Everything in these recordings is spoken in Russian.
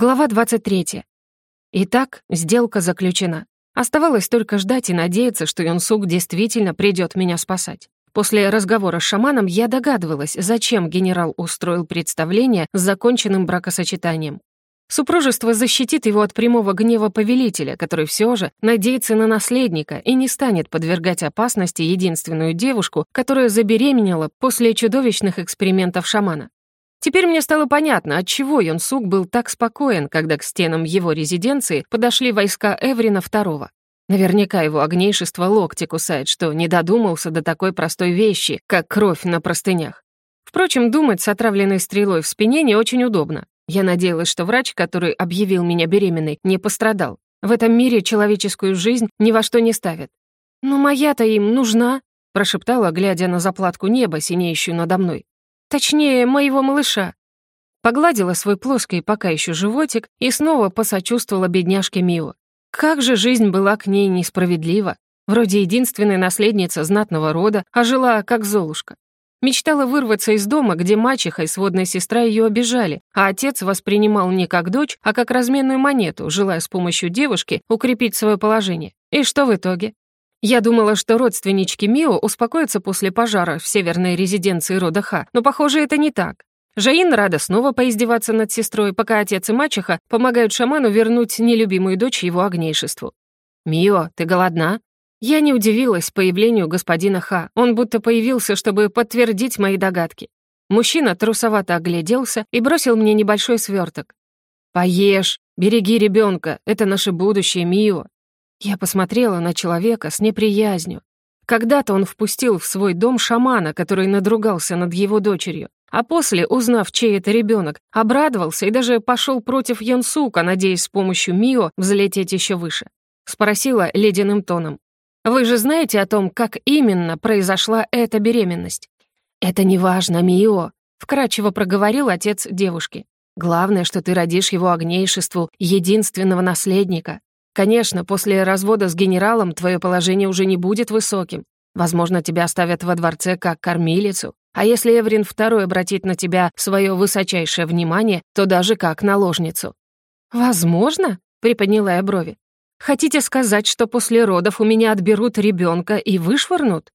Глава 23. Итак, сделка заключена. Оставалось только ждать и надеяться, что Юнсук действительно придет меня спасать. После разговора с шаманом я догадывалась, зачем генерал устроил представление с законченным бракосочетанием. Супружество защитит его от прямого гнева повелителя, который все же надеется на наследника и не станет подвергать опасности единственную девушку, которая забеременела после чудовищных экспериментов шамана. Теперь мне стало понятно, отчего Йонсук был так спокоен, когда к стенам его резиденции подошли войска Эврина II. Наверняка его огнейшество локти кусает, что не додумался до такой простой вещи, как кровь на простынях. Впрочем, думать с отравленной стрелой в спине не очень удобно. Я надеялась, что врач, который объявил меня беременной, не пострадал. В этом мире человеческую жизнь ни во что не ставят. «Но моя-то им нужна», — прошептала, глядя на заплатку неба, синеющую надо мной. Точнее, моего малыша. Погладила свой плоский пока еще животик и снова посочувствовала бедняжке Мио. Как же жизнь была к ней несправедлива. Вроде единственная наследница знатного рода, а жила как Золушка. Мечтала вырваться из дома, где мачеха и сводная сестра ее обижали, а отец воспринимал не как дочь, а как разменную монету, желая с помощью девушки укрепить свое положение. И что в итоге? Я думала, что родственнички Мио успокоятся после пожара в северной резиденции рода Ха, но, похоже, это не так. Жаин рада снова поиздеваться над сестрой, пока отец и мачеха помогают шаману вернуть нелюбимую дочь его огнейшеству. «Мио, ты голодна?» Я не удивилась появлению господина Ха. Он будто появился, чтобы подтвердить мои догадки. Мужчина трусовато огляделся и бросил мне небольшой сверток. «Поешь, береги ребенка, это наше будущее, Мио», я посмотрела на человека с неприязнью. Когда-то он впустил в свой дом шамана, который надругался над его дочерью, а после, узнав, чей это ребенок, обрадовался и даже пошел против Йонсука, надеясь с помощью Мио взлететь еще выше. Спросила ледяным тоном. «Вы же знаете о том, как именно произошла эта беременность?» «Это не важно, Мио», — вкратчиво проговорил отец девушки. «Главное, что ты родишь его огнейшеству единственного наследника. Конечно, после развода с генералом твое положение уже не будет высоким. Возможно, тебя оставят во дворце как кормилицу. А если Эврин II обратит на тебя свое высочайшее внимание, то даже как наложницу». «Возможно?» — приподняла я брови. «Хотите сказать, что после родов у меня отберут ребенка и вышвырнут?»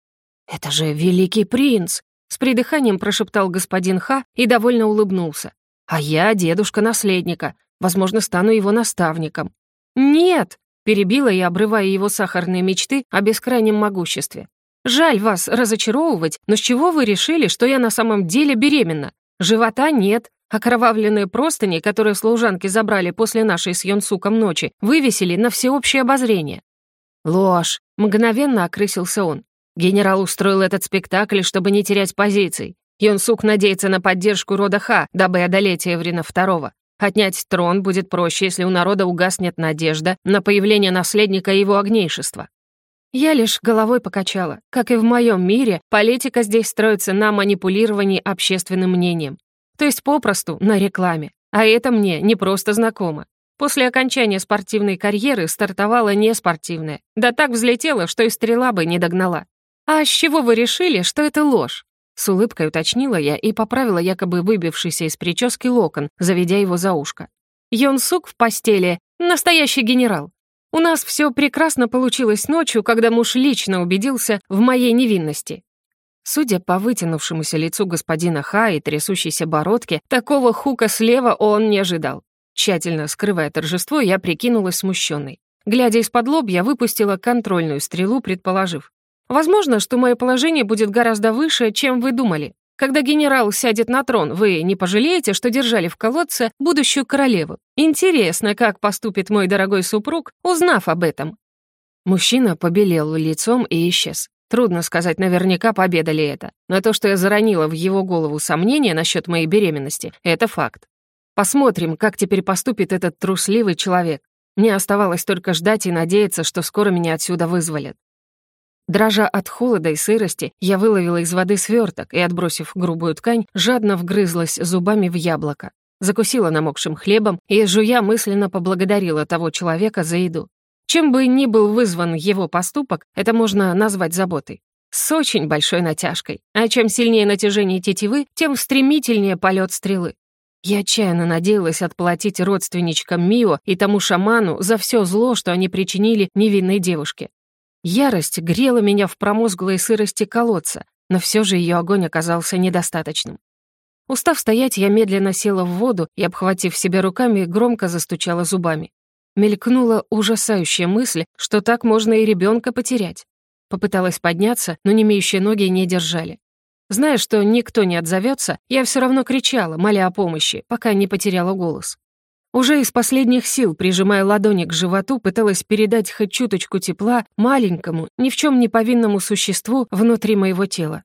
«Это же великий принц!» — с придыханием прошептал господин Ха и довольно улыбнулся. «А я дедушка наследника, возможно, стану его наставником. «Нет!» — перебила я, обрывая его сахарные мечты о бескрайнем могуществе. «Жаль вас разочаровывать, но с чего вы решили, что я на самом деле беременна? Живота нет, окровавленные простыни, которые служанки забрали после нашей с Йонсуком ночи, вывесили на всеобщее обозрение». «Ложь!» — мгновенно окрысился он. Генерал устроил этот спектакль, чтобы не терять позиций. Йонсук надеется на поддержку рода Ха, дабы одолеть Эврина II. Отнять трон будет проще, если у народа угаснет надежда на появление наследника его огнейшества. Я лишь головой покачала. Как и в моем мире, политика здесь строится на манипулировании общественным мнением. То есть попросту на рекламе. А это мне не просто знакомо. После окончания спортивной карьеры стартовала неспортивная. Да так взлетела, что и стрела бы не догнала. А с чего вы решили, что это ложь? С улыбкой уточнила я и поправила якобы выбившийся из прически локон, заведя его за ушко. Йон Сук в постели — настоящий генерал. У нас все прекрасно получилось ночью, когда муж лично убедился в моей невинности. Судя по вытянувшемуся лицу господина Ха и трясущейся бородке, такого хука слева он не ожидал. Тщательно скрывая торжество, я прикинулась смущенной. Глядя из-под лоб, я выпустила контрольную стрелу, предположив. Возможно, что мое положение будет гораздо выше, чем вы думали. Когда генерал сядет на трон, вы не пожалеете, что держали в колодце будущую королеву. Интересно, как поступит мой дорогой супруг, узнав об этом». Мужчина побелел лицом и исчез. Трудно сказать наверняка, победа ли это. Но то, что я заронила в его голову сомнения насчет моей беременности, это факт. Посмотрим, как теперь поступит этот трусливый человек. Мне оставалось только ждать и надеяться, что скоро меня отсюда вызволят. Дрожа от холода и сырости, я выловила из воды сверток и, отбросив грубую ткань, жадно вгрызлась зубами в яблоко. Закусила намокшим хлебом и, жуя, мысленно поблагодарила того человека за еду. Чем бы ни был вызван его поступок, это можно назвать заботой. С очень большой натяжкой. А чем сильнее натяжение тетивы, тем стремительнее полет стрелы. Я отчаянно надеялась отплатить родственничкам Мио и тому шаману за все зло, что они причинили невинной девушке. Ярость грела меня в промозглой сырости колодца, но все же ее огонь оказался недостаточным. Устав стоять, я медленно села в воду и, обхватив себя руками, громко застучала зубами. Мелькнула ужасающая мысль, что так можно и ребенка потерять. Попыталась подняться, но немеющие ноги не держали. Зная, что никто не отзовется, я все равно кричала, моля о помощи, пока не потеряла голос. Уже из последних сил, прижимая ладони к животу, пыталась передать хоть чуточку тепла маленькому, ни в чем не повинному существу внутри моего тела.